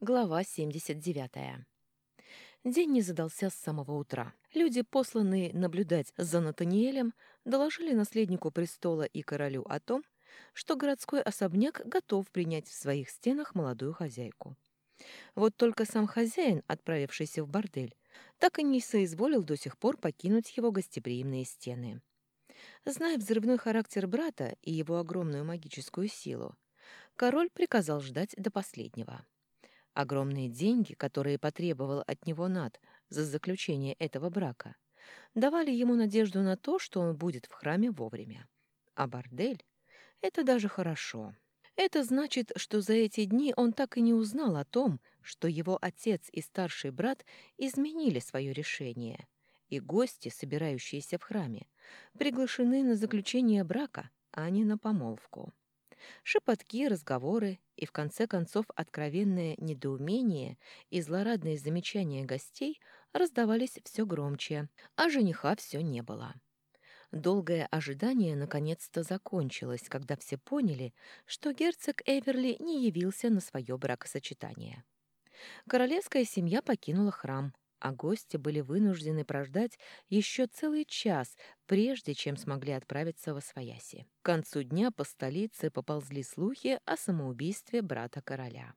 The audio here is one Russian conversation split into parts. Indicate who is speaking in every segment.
Speaker 1: Глава 79. День не задался с самого утра. Люди, посланные наблюдать за Натаниэлем, доложили наследнику престола и королю о том, что городской особняк готов принять в своих стенах молодую хозяйку. Вот только сам хозяин, отправившийся в бордель, так и не соизволил до сих пор покинуть его гостеприимные стены. Зная взрывной характер брата и его огромную магическую силу, король приказал ждать до последнего. Огромные деньги, которые потребовал от него Над за заключение этого брака, давали ему надежду на то, что он будет в храме вовремя. А бордель — это даже хорошо. Это значит, что за эти дни он так и не узнал о том, что его отец и старший брат изменили свое решение, и гости, собирающиеся в храме, приглашены на заключение брака, а не на помолвку. Шепотки, разговоры и, в конце концов, откровенное недоумение и злорадные замечания гостей раздавались все громче, а жениха все не было. Долгое ожидание наконец-то закончилось, когда все поняли, что герцог Эверли не явился на свое бракосочетание. Королевская семья покинула храм, а гости были вынуждены прождать еще целый час, прежде чем смогли отправиться во Свояси. К концу дня по столице поползли слухи о самоубийстве брата короля.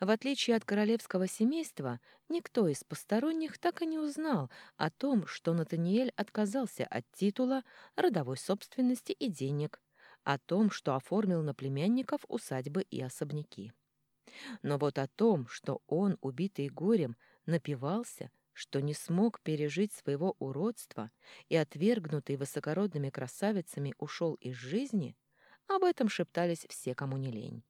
Speaker 1: В отличие от королевского семейства, никто из посторонних так и не узнал о том, что Натаниэль отказался от титула, родовой собственности и денег, о том, что оформил на племянников усадьбы и особняки. Но вот о том, что он, убитый горем, напивался, что не смог пережить своего уродства и, отвергнутый высокородными красавицами, ушел из жизни, об этом шептались все, кому не лень.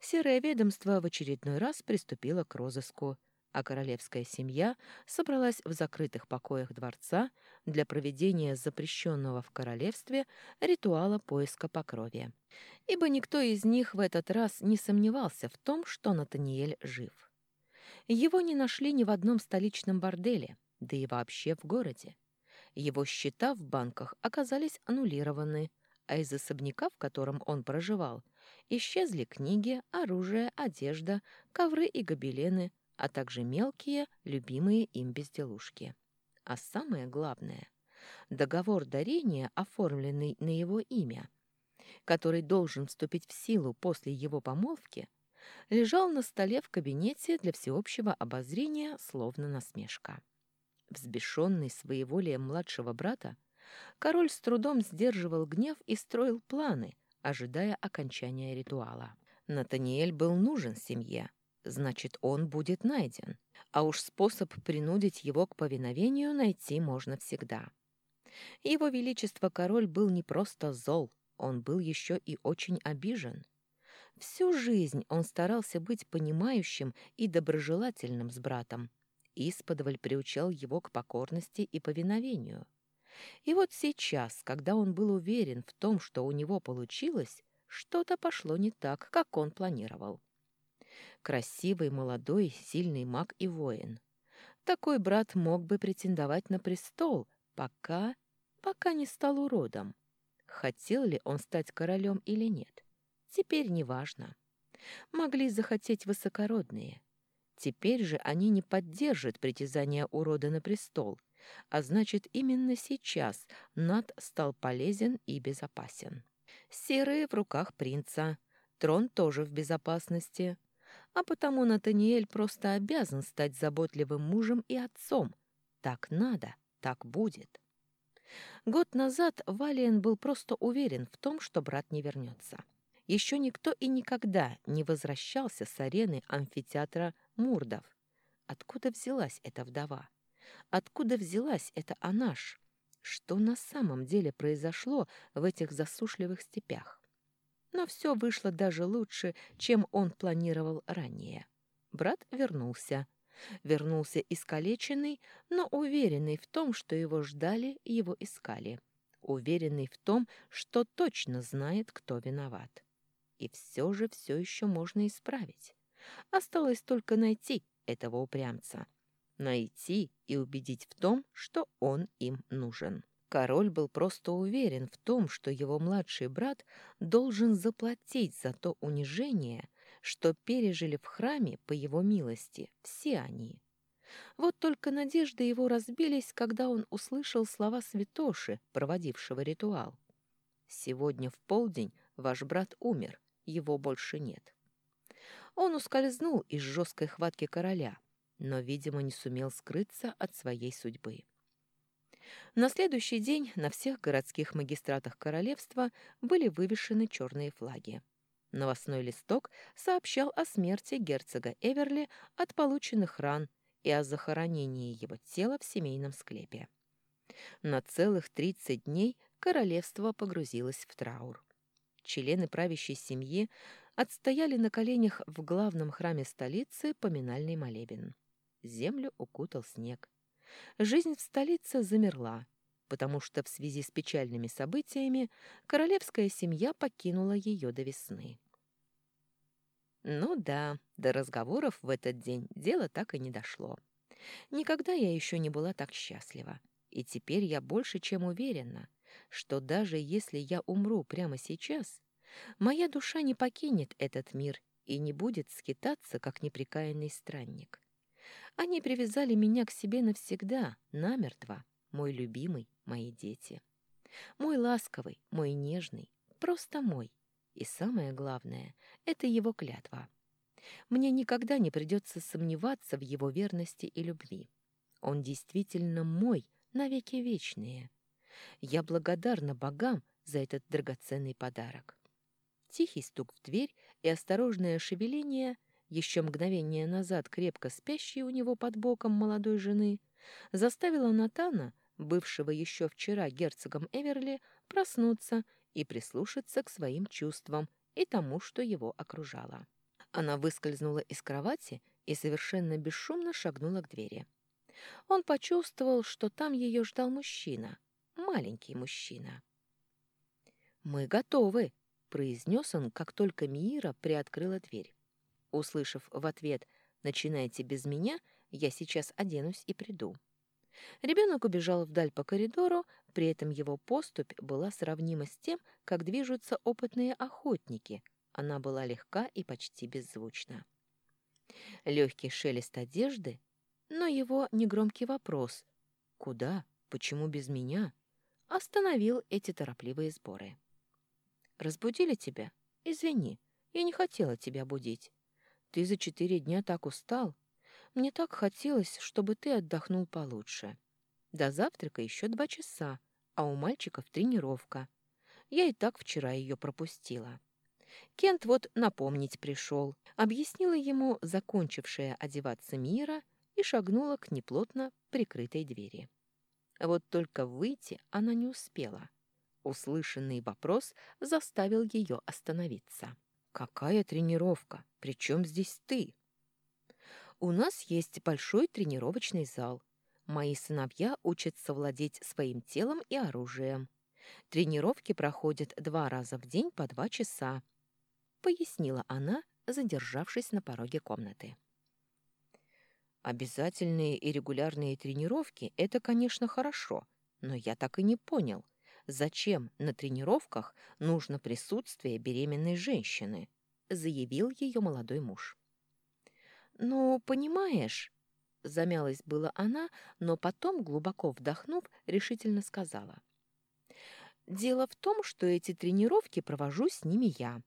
Speaker 1: Серое ведомство в очередной раз приступило к розыску, а королевская семья собралась в закрытых покоях дворца для проведения запрещенного в королевстве ритуала поиска по крови. Ибо никто из них в этот раз не сомневался в том, что Натаниэль жив. Его не нашли ни в одном столичном борделе, да и вообще в городе. Его счета в банках оказались аннулированы, а из особняка, в котором он проживал, исчезли книги, оружие, одежда, ковры и гобелены, а также мелкие, любимые им безделушки. А самое главное — договор дарения, оформленный на его имя, который должен вступить в силу после его помолвки, лежал на столе в кабинете для всеобщего обозрения, словно насмешка. Взбешенный своеволием младшего брата, король с трудом сдерживал гнев и строил планы, ожидая окончания ритуала. Натаниэль был нужен семье, значит, он будет найден, а уж способ принудить его к повиновению найти можно всегда. Его Величество король был не просто зол, он был еще и очень обижен. Всю жизнь он старался быть понимающим и доброжелательным с братом. Исподволь приучал его к покорности и повиновению. И вот сейчас, когда он был уверен в том, что у него получилось, что-то пошло не так, как он планировал. Красивый, молодой, сильный маг и воин. Такой брат мог бы претендовать на престол, пока... пока не стал уродом. Хотел ли он стать королем или нет? Теперь неважно. Могли захотеть высокородные. Теперь же они не поддержат притязания урода на престол, а значит, именно сейчас Над стал полезен и безопасен. Серые в руках принца, трон тоже в безопасности, а потому Натаниэль просто обязан стать заботливым мужем и отцом. Так надо, так будет. Год назад Валиен был просто уверен в том, что брат не вернется. Еще никто и никогда не возвращался с арены амфитеатра Мурдов. Откуда взялась эта вдова? Откуда взялась эта Анаш? Что на самом деле произошло в этих засушливых степях? Но все вышло даже лучше, чем он планировал ранее. Брат вернулся. Вернулся искалеченный, но уверенный в том, что его ждали его искали. Уверенный в том, что точно знает, кто виноват. И все же все еще можно исправить. Осталось только найти этого упрямца. Найти и убедить в том, что он им нужен. Король был просто уверен в том, что его младший брат должен заплатить за то унижение, что пережили в храме по его милости все они. Вот только надежды его разбились, когда он услышал слова святоши, проводившего ритуал. «Сегодня в полдень ваш брат умер, его больше нет». Он ускользнул из жесткой хватки короля, но, видимо, не сумел скрыться от своей судьбы. На следующий день на всех городских магистратах королевства были вывешены черные флаги. Новостной листок сообщал о смерти герцога Эверли от полученных ран и о захоронении его тела в семейном склепе. На целых 30 дней королевство погрузилось в траур. Члены правящей семьи отстояли на коленях в главном храме столицы поминальный молебен. Землю укутал снег. Жизнь в столице замерла, потому что в связи с печальными событиями королевская семья покинула ее до весны. Ну да, до разговоров в этот день дело так и не дошло. Никогда я еще не была так счастлива. И теперь я больше чем уверена, что даже если я умру прямо сейчас, моя душа не покинет этот мир и не будет скитаться, как неприкаянный странник. Они привязали меня к себе навсегда, намертво, мой любимый, мои дети. Мой ласковый, мой нежный, просто мой. И самое главное — это его клятва. Мне никогда не придется сомневаться в его верности и любви. Он действительно мой, навеки вечные. Я благодарна богам за этот драгоценный подарок. Тихий стук в дверь и осторожное шевеление, еще мгновение назад крепко спящей у него под боком молодой жены, заставило Натана, бывшего еще вчера герцогом Эверли, проснуться и прислушаться к своим чувствам и тому, что его окружало. Она выскользнула из кровати и совершенно бесшумно шагнула к двери. Он почувствовал, что там ее ждал мужчина, маленький мужчина. «Мы готовы», — произнес он, как только Миира приоткрыла дверь. Услышав в ответ «Начинайте без меня, я сейчас оденусь и приду». Ребенок убежал вдаль по коридору, при этом его поступь была сравнима с тем, как движутся опытные охотники. Она была легка и почти беззвучна. Легкий шелест одежды, но его негромкий вопрос «Куда? Почему без меня?» Остановил эти торопливые сборы. «Разбудили тебя? Извини, я не хотела тебя будить. Ты за четыре дня так устал, мне так хотелось, чтобы ты отдохнул получше. До завтрака еще два часа, а у мальчиков тренировка. Я и так вчера ее пропустила. Кент вот напомнить пришел, объяснила ему закончившая одеваться Мира и шагнула к неплотно прикрытой двери. Вот только выйти она не успела. Услышанный вопрос заставил ее остановиться. «Какая тренировка? Причем здесь ты?» У нас есть большой тренировочный зал. Мои сыновья учатся владеть своим телом и оружием. Тренировки проходят два раза в день по два часа», — пояснила она, задержавшись на пороге комнаты. «Обязательные и регулярные тренировки — это, конечно, хорошо, но я так и не понял, зачем на тренировках нужно присутствие беременной женщины», — заявил ее молодой муж. «Ну, понимаешь...» Замялась была она, но потом, глубоко вдохнув, решительно сказала. «Дело в том, что эти тренировки провожу с ними я.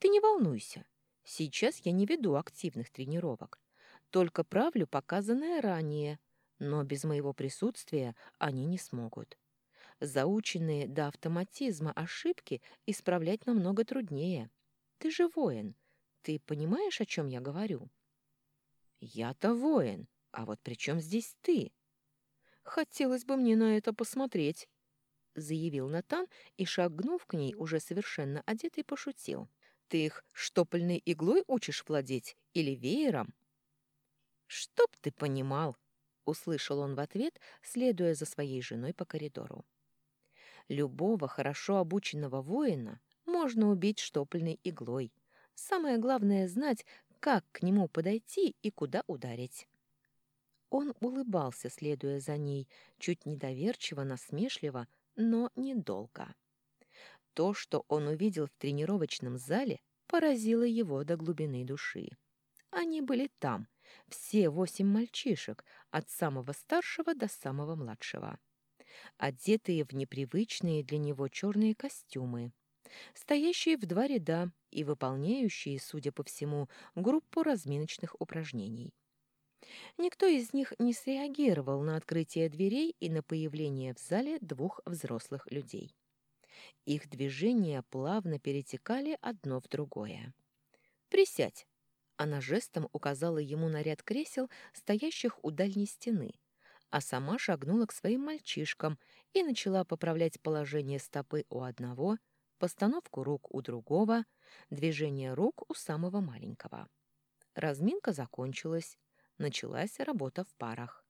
Speaker 1: Ты не волнуйся. Сейчас я не веду активных тренировок. Только правлю показанное ранее, но без моего присутствия они не смогут. Заученные до автоматизма ошибки исправлять намного труднее. Ты же воин. Ты понимаешь, о чем я говорю?» Я-то воин, а вот при чем здесь ты? Хотелось бы мне на это посмотреть, заявил Натан и, шагнув к ней, уже совершенно одетый, пошутил. Ты их штопольной иглой учишь владеть или веером? Чтоб ты понимал, услышал он в ответ, следуя за своей женой по коридору. Любого хорошо обученного воина можно убить штопольной иглой. Самое главное знать, как к нему подойти и куда ударить. Он улыбался, следуя за ней, чуть недоверчиво, насмешливо, но недолго. То, что он увидел в тренировочном зале, поразило его до глубины души. Они были там, все восемь мальчишек, от самого старшего до самого младшего. Одетые в непривычные для него черные костюмы, стоящие в два ряда и выполняющие, судя по всему, группу разминочных упражнений. Никто из них не среагировал на открытие дверей и на появление в зале двух взрослых людей. Их движения плавно перетекали одно в другое. «Присядь!» Она жестом указала ему на ряд кресел, стоящих у дальней стены, а сама шагнула к своим мальчишкам и начала поправлять положение стопы у одного, постановку рук у другого, движение рук у самого маленького. Разминка закончилась, началась работа в парах.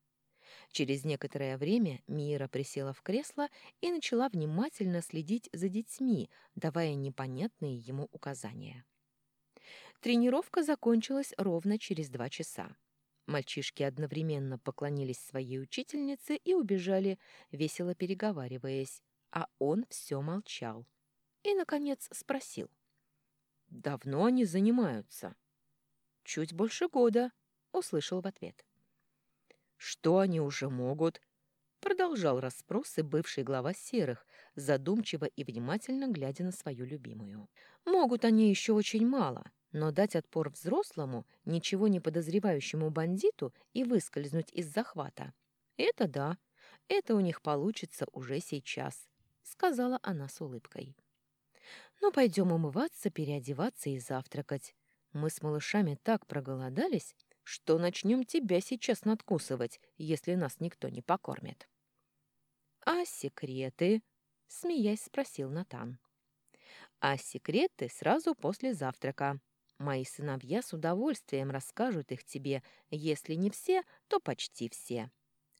Speaker 1: Через некоторое время Мира присела в кресло и начала внимательно следить за детьми, давая непонятные ему указания. Тренировка закончилась ровно через два часа. Мальчишки одновременно поклонились своей учительнице и убежали, весело переговариваясь, а он все молчал. И, наконец, спросил. «Давно они занимаются?» «Чуть больше года», — услышал в ответ. «Что они уже могут?» Продолжал расспросы бывший глава серых, задумчиво и внимательно глядя на свою любимую. «Могут они еще очень мало, но дать отпор взрослому, ничего не подозревающему бандиту и выскользнуть из захвата — это да, это у них получится уже сейчас», — сказала она с улыбкой. «Ну, пойдем умываться, переодеваться и завтракать. Мы с малышами так проголодались, что начнем тебя сейчас надкусывать, если нас никто не покормит». «А секреты?» — смеясь спросил Натан. «А секреты сразу после завтрака. Мои сыновья с удовольствием расскажут их тебе, если не все, то почти все.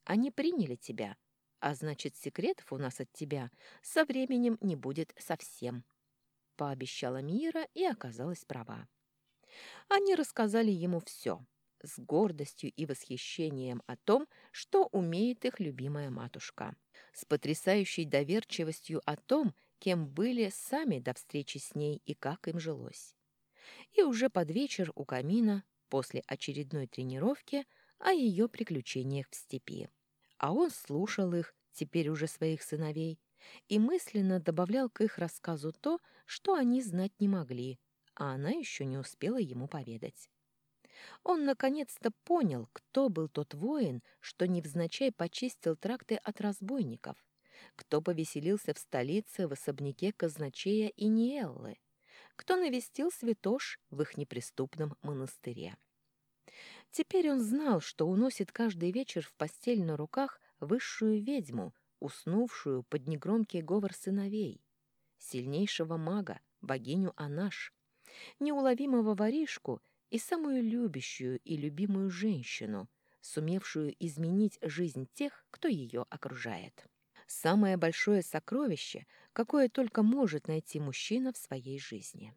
Speaker 1: Они приняли тебя, а значит, секретов у нас от тебя со временем не будет совсем». Пообещала Мира и оказалась права. Они рассказали ему все — с гордостью и восхищением о том, что умеет их любимая матушка, с потрясающей доверчивостью о том, кем были сами до встречи с ней и как им жилось. И уже под вечер у камина, после очередной тренировки, о ее приключениях в степи. А он слушал их, теперь уже своих сыновей, и мысленно добавлял к их рассказу то, что они знать не могли, а она еще не успела ему поведать. Он наконец-то понял, кто был тот воин, что невзначай почистил тракты от разбойников, кто повеселился в столице в особняке казначея и Ниэллы, кто навестил святош в их неприступном монастыре. Теперь он знал, что уносит каждый вечер в постель на руках высшую ведьму, уснувшую под негромкий говор сыновей, сильнейшего мага, богиню Анаш, неуловимого воришку — и самую любящую и любимую женщину, сумевшую изменить жизнь тех, кто ее окружает. Самое большое сокровище, какое только может найти мужчина в своей жизни.